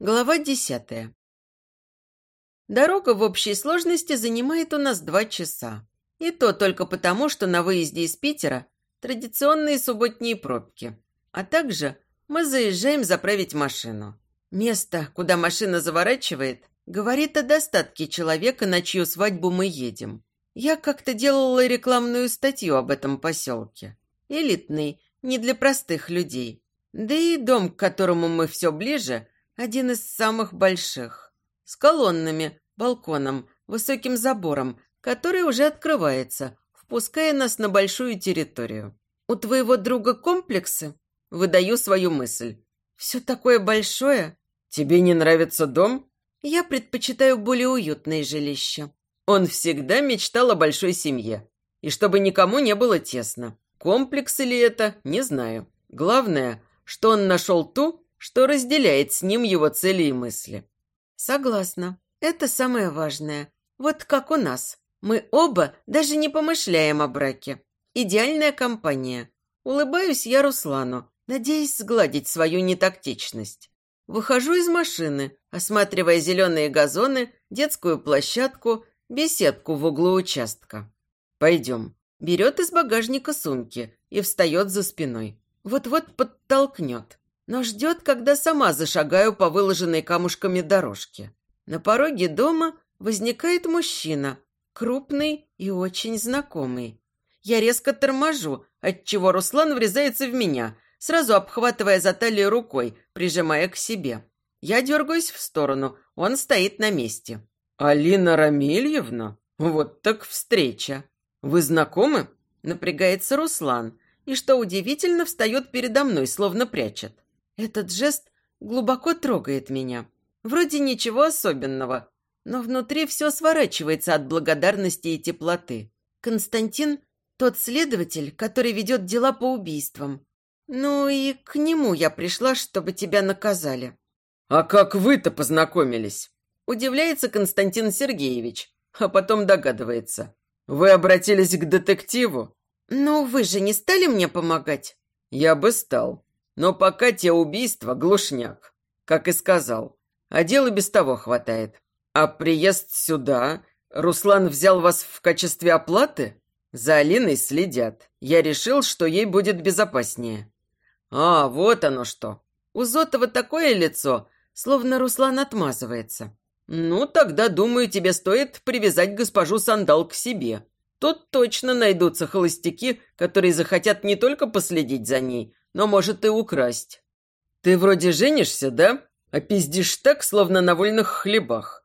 Глава десятая. Дорога в общей сложности занимает у нас два часа. И то только потому, что на выезде из Питера традиционные субботние пробки. А также мы заезжаем заправить машину. Место, куда машина заворачивает, говорит о достатке человека, на чью свадьбу мы едем. Я как-то делала рекламную статью об этом поселке. Элитный, не для простых людей. Да и дом, к которому мы все ближе, один из самых больших. С колоннами, балконом, высоким забором, который уже открывается, впуская нас на большую территорию. У твоего друга комплексы? Выдаю свою мысль. Все такое большое. Тебе не нравится дом? Я предпочитаю более уютное жилище. Он всегда мечтал о большой семье. И чтобы никому не было тесно. Комплекс или это, не знаю. Главное, что он нашел ту, что разделяет с ним его цели и мысли. Согласна. Это самое важное. Вот как у нас. Мы оба даже не помышляем о браке. Идеальная компания. Улыбаюсь я Руслану, надеясь сгладить свою нетактичность. Выхожу из машины, осматривая зеленые газоны, детскую площадку, беседку в углу участка. «Пойдем». Берет из багажника сумки и встает за спиной. Вот-вот подтолкнет, но ждет, когда сама зашагаю по выложенной камушками дорожке. На пороге дома возникает мужчина, крупный и очень знакомый. Я резко торможу, отчего Руслан врезается в меня, сразу обхватывая за талию рукой, прижимая к себе. Я дергаюсь в сторону, он стоит на месте. «Алина Рамильевна? Вот так встреча! Вы знакомы?» Напрягается Руслан, и, что удивительно, встает передо мной, словно прячет. Этот жест глубоко трогает меня. Вроде ничего особенного, но внутри все сворачивается от благодарности и теплоты. Константин тот следователь, который ведет дела по убийствам. Ну и к нему я пришла, чтобы тебя наказали». «А как вы-то познакомились?» Удивляется Константин Сергеевич, а потом догадывается. «Вы обратились к детективу?» «Ну, вы же не стали мне помогать?» «Я бы стал. Но пока те убийства – глушняк, как и сказал. А дела без того хватает. А приезд сюда... Руслан взял вас в качестве оплаты?» За Алиной следят. Я решил, что ей будет безопаснее. А, вот оно что. У Зотова такое лицо, словно Руслан отмазывается. Ну, тогда, думаю, тебе стоит привязать госпожу Сандал к себе. Тут точно найдутся холостяки, которые захотят не только последить за ней, но, может, и украсть. Ты вроде женишься, да? А пиздишь так, словно на вольных хлебах.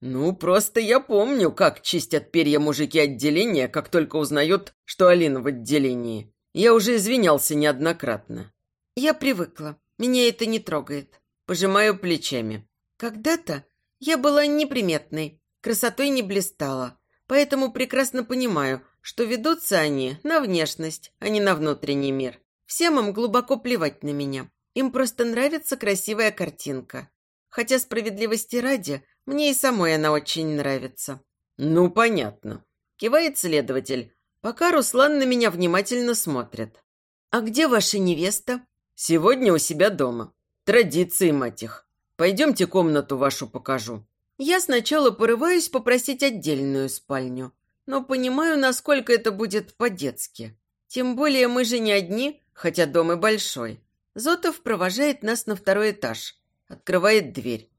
«Ну, просто я помню, как чистят перья мужики отделения, как только узнают, что Алина в отделении. Я уже извинялся неоднократно». «Я привыкла. Меня это не трогает». Пожимаю плечами. «Когда-то я была неприметной, красотой не блистала, поэтому прекрасно понимаю, что ведутся они на внешность, а не на внутренний мир. Всем им глубоко плевать на меня. Им просто нравится красивая картинка. Хотя справедливости ради – мне и самой она очень нравится». «Ну, понятно», – кивает следователь, пока Руслан на меня внимательно смотрит. «А где ваша невеста?» «Сегодня у себя дома. Традиции, мать их. Пойдемте комнату вашу покажу». Я сначала порываюсь попросить отдельную спальню, но понимаю, насколько это будет по-детски. Тем более мы же не одни, хотя дом и большой. Зотов провожает нас на второй этаж, открывает дверь.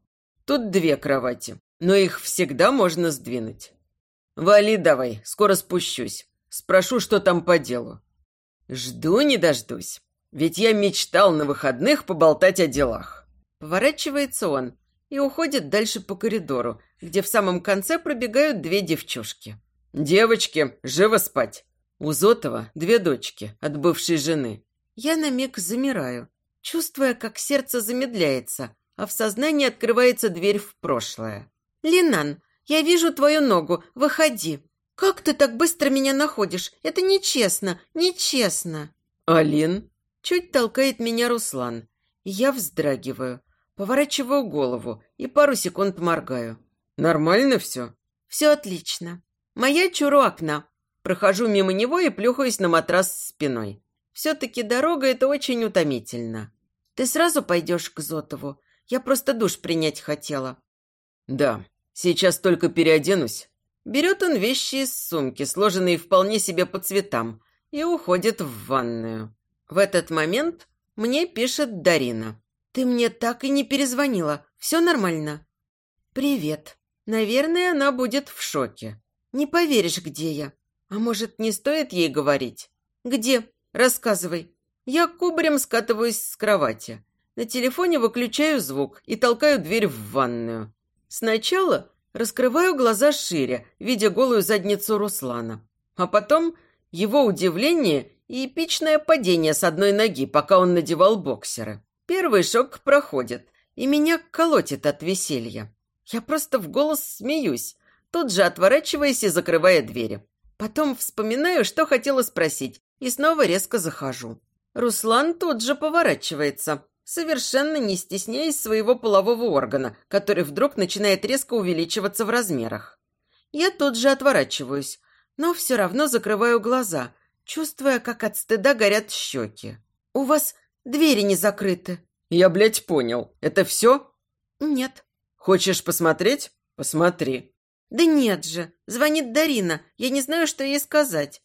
Тут две кровати, но их всегда можно сдвинуть. Вали давай, скоро спущусь. Спрошу, что там по делу. Жду не дождусь. Ведь я мечтал на выходных поболтать о делах. Поворачивается он и уходит дальше по коридору, где в самом конце пробегают две девчушки. «Девочки, живо спать!» У Зотова две дочки от бывшей жены. Я на миг замираю, чувствуя, как сердце замедляется, а в сознании открывается дверь в прошлое. «Линан, я вижу твою ногу, выходи!» «Как ты так быстро меня находишь? Это нечестно, нечестно!» «Алин?» Чуть толкает меня Руслан. Я вздрагиваю, поворачиваю голову и пару секунд моргаю. «Нормально все?» «Все отлично. Моя чуру окна. Прохожу мимо него и плюхаюсь на матрас спиной. Все-таки дорога – это очень утомительно. Ты сразу пойдешь к Зотову Я просто душ принять хотела». «Да, сейчас только переоденусь». Берет он вещи из сумки, сложенные вполне себе по цветам, и уходит в ванную. В этот момент мне пишет Дарина. «Ты мне так и не перезвонила. Все нормально?» «Привет. Наверное, она будет в шоке. Не поверишь, где я. А может, не стоит ей говорить? Где? Рассказывай. Я кубарем скатываюсь с кровати. На телефоне выключаю звук и толкаю дверь в ванную. Сначала раскрываю глаза шире, видя голую задницу Руслана. А потом его удивление и эпичное падение с одной ноги, пока он надевал боксеры. Первый шок проходит, и меня колотит от веселья. Я просто в голос смеюсь, тут же отворачиваясь и закрывая двери. Потом вспоминаю, что хотела спросить, и снова резко захожу. Руслан тут же поворачивается, совершенно не стесняясь своего полового органа, который вдруг начинает резко увеличиваться в размерах. Я тут же отворачиваюсь, но все равно закрываю глаза, чувствуя, как от стыда горят щеки. «У вас двери не закрыты». «Я, блядь, понял. Это все?» «Нет». Хочешь посмотреть? Посмотри». «Да нет же. Звонит Дарина. Я не знаю, что ей сказать.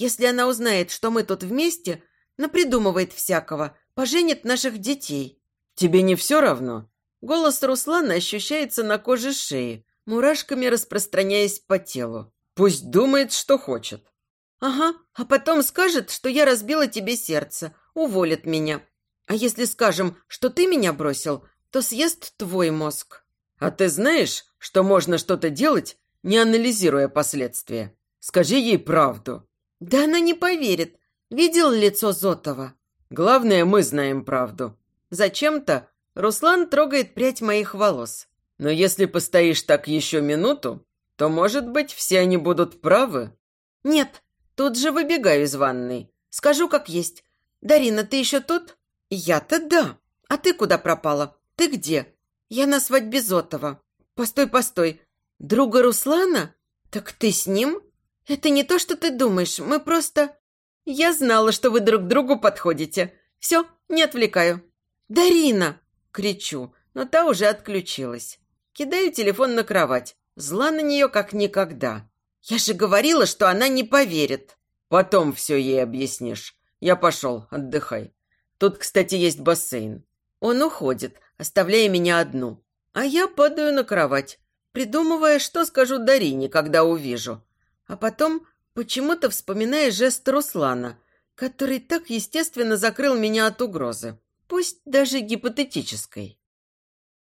Если она узнает, что мы тут вместе, напридумывает всякого, поженит наших детей». «Тебе не все равно?» Голос Руслана ощущается на коже шеи, мурашками распространяясь по телу. «Пусть думает, что хочет». «Ага, а потом скажет, что я разбила тебе сердце, уволит меня. А если скажем, что ты меня бросил, то съест твой мозг». А ты знаешь, что можно что-то делать, не анализируя последствия? Скажи ей правду». «Да она не поверит. Видел лицо Зотова?» «Главное, мы знаем правду». Зачем-то Руслан трогает прядь моих волос. «Но если постоишь так еще минуту, то, может быть, все они будут правы?» «Нет, тут же выбегаю из ванной. Скажу, как есть. Дарина, ты еще тут?» «Я-то да. А ты куда пропала? Ты где?» «Я на свадьбе Зотова. Постой, постой. Друга Руслана? Так ты с ним? Это не то, что ты думаешь. Мы просто...» «Я знала, что вы друг другу подходите. Все, не отвлекаю». «Дарина!» – кричу, но та уже отключилась. Кидаю телефон на кровать. Зла на нее как никогда. «Я же говорила, что она не поверит». «Потом все ей объяснишь. Я пошел, отдыхай. Тут, кстати, есть бассейн». Он уходит, оставляя меня одну. А я падаю на кровать, придумывая, что скажу Дарине, когда увижу. А потом почему-то вспоминая жест Руслана, который так естественно закрыл меня от угрозы, пусть даже гипотетической.